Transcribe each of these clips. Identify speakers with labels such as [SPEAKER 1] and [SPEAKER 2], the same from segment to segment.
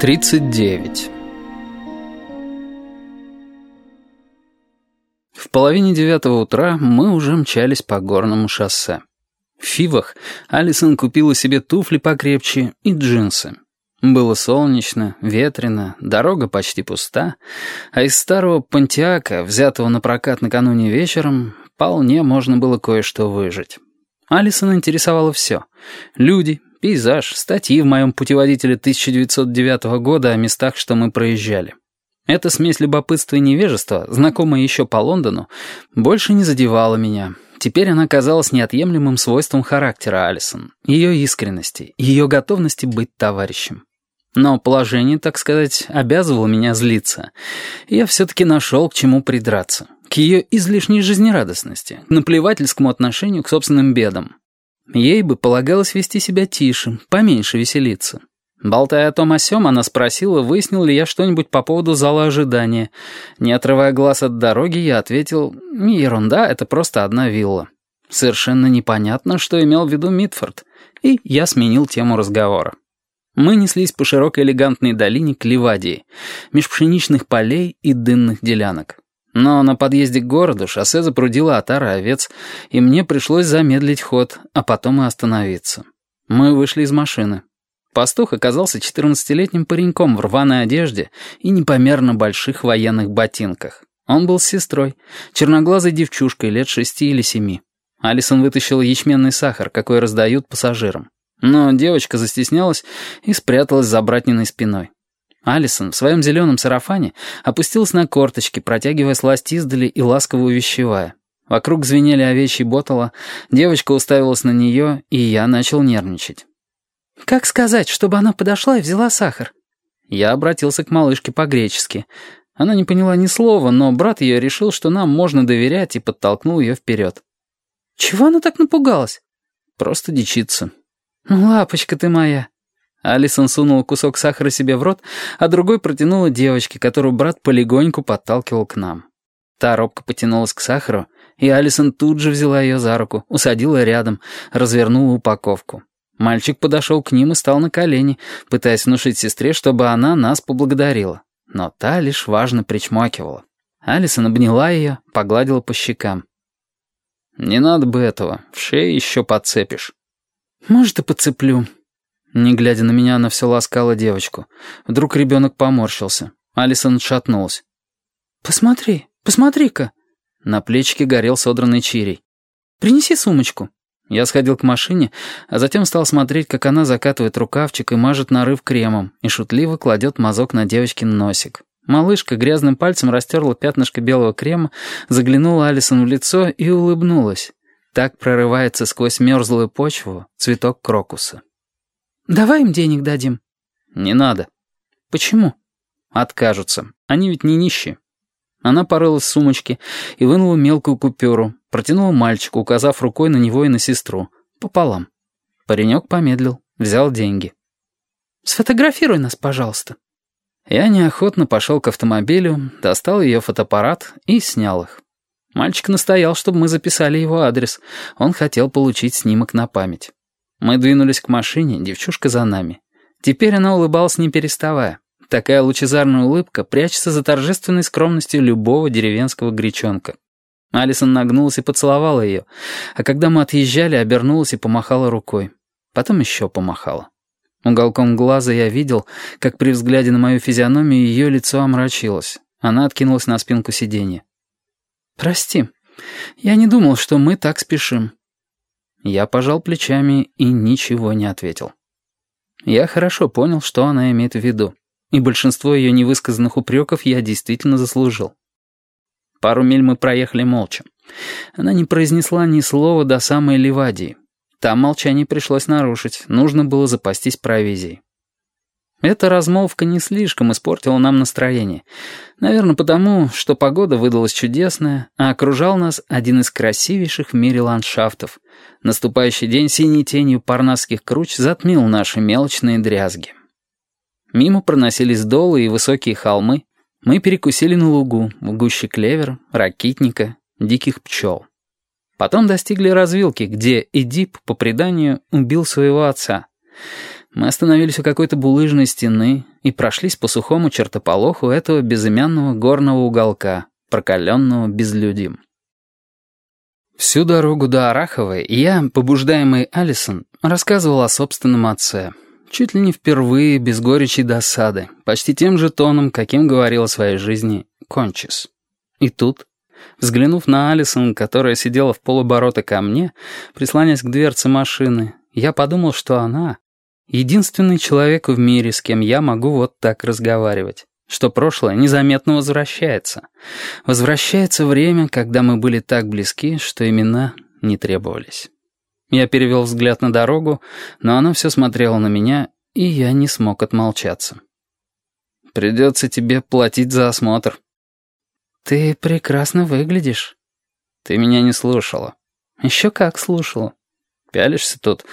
[SPEAKER 1] 39 В половине девятого утра мы уже мчались по горному шоссе. В Фивах Алисон купила себе туфли покрепче и джинсы. Было солнечно, ветрено, дорога почти пуста, а из старого пантиака, взятого на прокат накануне вечером, вполне можно было кое-что выжить. Алисон интересовало все. Люди, пейзаж, статьи в моем путеводителе 1909 года о местах, что мы проезжали. Эта смесь любопытства и невежества, знакомая еще по Лондону, больше не задевала меня. Теперь она казалась неотъемлемым свойством характера Алисон, ее искренности, ее готовности быть товарищем. Но положение, так сказать, обязывало меня злиться. Я все-таки нашел к чему придраться. К ее излишней жизнерадостности, к наплевательскому отношению к собственным бедам. Ей бы полагалось вести себя тише, поменьше веселиться. Болтая о том о сём, она спросила, выяснил ли я что-нибудь по поводу зала ожидания. Не отрывая глаз от дороги, я ответил, ерунда, это просто одна вилла. Совершенно непонятно, что имел в виду Митфорд, и я сменил тему разговора. Мы неслись по широкой элегантной долине к Ливадии, меж пшеничных полей и дынных делянок. Но на подъезде к городу шоссе запрудило отара овец, и мне пришлось замедлить ход, а потом и остановиться. Мы вышли из машины. Пастух оказался 14-летним пареньком в рваной одежде и непомерно больших военных ботинках. Он был с сестрой, черноглазой девчушкой лет шести или семи. Алисон вытащила ячменный сахар, какой раздают пассажирам. Но девочка застеснялась и спряталась за братниной спиной. Алисон в своем зеленом сарафане опустилась на корточки, протягивая сласть издали и ласково увещевая. Вокруг звенели овечьи ботала, девочка уставилась на нее, и я начал нервничать. «Как сказать, чтобы она подошла и взяла сахар?» Я обратился к малышке по-гречески. Она не поняла ни слова, но брат ее решил, что нам можно доверять, и подтолкнул ее вперед. «Чего она так напугалась?» «Просто дичится». «Лапочка ты моя». Алисон сунула кусок сахара себе в рот, а другой протянула девочке, которую брат полегоньку подталкивал к нам. Та робко потянулась к сахару, и Алисон тут же взяла ее за руку, усадила рядом, развернула упаковку. Мальчик подошел к ним и стал на колени, пытаясь внушить сестре, чтобы она нас поблагодарила. Но та лишь важно причмокивала. Алисон обняла ее, погладила по щекам. «Не надо бы этого, в шее еще подцепишь». «Может, и подцеплю». Не глядя на меня, она все ласкала девочку. Вдруг ребенок поморщился. Алисон отшатнулась. «Посмотри, посмотри-ка». На плечике горел содранный чирий. «Принеси сумочку». Я сходил к машине, а затем стал смотреть, как она закатывает рукавчик и мажет нарыв кремом, и шутливо кладет мазок на девочкин носик. Малышка грязным пальцем растерла пятнышко белого крема, заглянула Алисон в лицо и улыбнулась. Так прорывается сквозь мерзлую почву цветок крокуса. «Давай им денег дадим». «Не надо». «Почему?» «Откажутся. Они ведь не нищие». Она порылась в сумочке и вынула мелкую купюру, протянула мальчику, указав рукой на него и на сестру. Пополам. Паренек помедлил, взял деньги. «Сфотографируй нас, пожалуйста». Я неохотно пошел к автомобилю, достал ее фотоаппарат и снял их. Мальчик настоял, чтобы мы записали его адрес. Он хотел получить снимок на память. Мы двинулись к машине, девчушка за нами. Теперь она улыбалась не переставая. Такая лучезарная улыбка прячется за торжественной скромностью любого деревенского гречонка. Алисон нагнулась и поцеловала ее, а когда мы отъезжали, обернулась и помахала рукой. Потом еще помахала. Уголком глаза я видел, как при взгляде на мою физиономию ее лицо омрачилось. Она откинулась на спинку сиденья. «Прости, я не думал, что мы так спешим». Я пожал плечами и ничего не ответил. Я хорошо понял, что она имеет в виду и большинство ее невысказанных упреков я действительно заслужил. Пару миль мы проехали молча. Она не произнесла ни слова до самой Ливадии. Там молчание пришлось нарушить, нужно было запастись провизией. Эта размолвка не слишком испортила нам настроение. Наверное, потому, что погода выдалась чудесная, а окружал нас один из красивейших в мире ландшафтов. Наступающий день синей тенью парнасских круч затмил наши мелочные дрязги. Мимо проносились долы и высокие холмы. Мы перекусили на лугу, в гуще клевер, ракитника, диких пчел. Потом достигли развилки, где Эдип, по преданию, убил своего отца. Мы остановились у какой-то булыжной стены и прошлись по сухому чертополоху этого безымянного горного уголка, прокаленного безлюдьем. Всю дорогу до Араховой я, побуждаемый Алисон, рассказывал о собственном отце. Чуть ли не впервые, без горечи и досады, почти тем же тоном, каким говорил о своей жизни Кончис. И тут, взглянув на Алисон, которая сидела в полоборота ко мне, прислонясь к дверце машины, я подумал, что она — единственный человек в мире, с кем я могу вот так разговаривать. Что прошлое незаметно возвращается. Возвращается время, когда мы были так близки, что имена не требовались. Я перевел взгляд на дорогу, но она все смотрела на меня, и я не смог отмолчаться. «Придется тебе платить за осмотр». «Ты прекрасно выглядишь». «Ты меня не слушала». «Еще как слушала». Пялишься тут.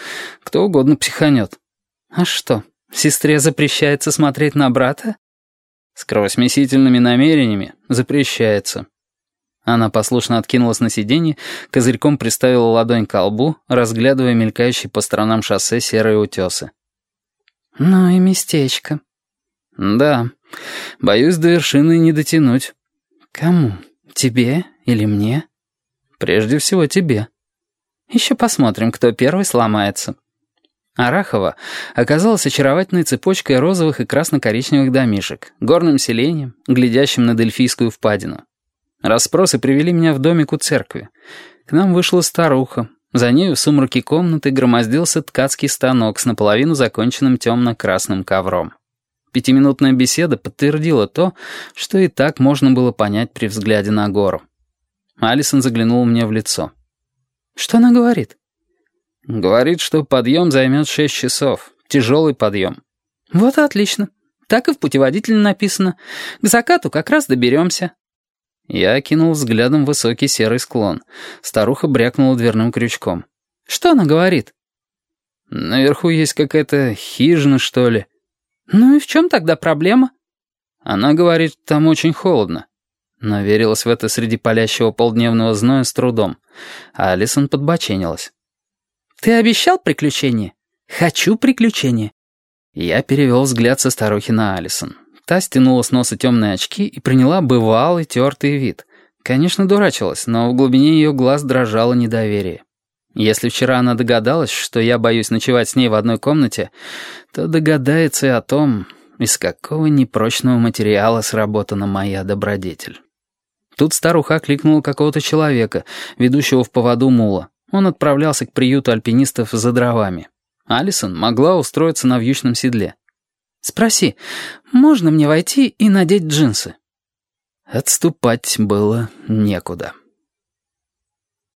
[SPEAKER 1] Кто угодно психанет. А что, сестре запрещается смотреть на брата? С кровосмесительными намерениями запрещается. Она послушно откинулась на сиденье, козырьком приставила ладонь к лбу, разглядывая мелькающие по сторонам шоссе серые утесы. «Ну и местечко». «Да, боюсь до вершины не дотянуть». «Кому? Тебе или мне?» «Прежде всего тебе». Еще посмотрим, кто первый сломается. Арахова оказалась очаровательной цепочкой розовых и красно-коричневых домишек, горным селением, глядящим на Дельфийскую впадину. Расспросы привели меня в домик у церкви. К нам вышла старуха. За нею в сумраке комнаты громоздился ткацкий станок с наполовину законченным темно-красным ковром. Пятиминутная беседа подтвердила то, что и так можно было понять при взгляде на гору. Алисон заглянул мне в лицо. «Что она говорит?» «Говорит, что подъем займет шесть часов. Тяжелый подъем». «Вот и отлично. Так и в путеводителе написано. К закату как раз доберемся». Я кинул взглядом высокий серый склон. Старуха брякнула дверным крючком. «Что она говорит?» «Наверху есть какая-то хижина, что ли». «Ну и в чем тогда проблема?» Она говорит, там очень холодно. Но верилась в это среди палящего полдневного зноя с трудом. А Алисон подбоченилась. «Ты обещал приключения?» «Хочу приключения». Я перевел взгляд со старухи на Алисон. Та стянула с носа темные очки и приняла бывалый тертый вид. Конечно, дурачилась, но в глубине ее глаз дрожало недоверие. Если вчера она догадалась, что я боюсь ночевать с ней в одной комнате, то догадается и о том, из какого непрочного материала сработана моя добродетель. Тут старуха окликнула какого-то человека, ведущего в поводу мула. Он отправлялся к приюту альпинистов за дровами. Алисон могла устроиться на вьючном седле. «Спроси, можно мне войти и надеть джинсы?» Отступать было некуда.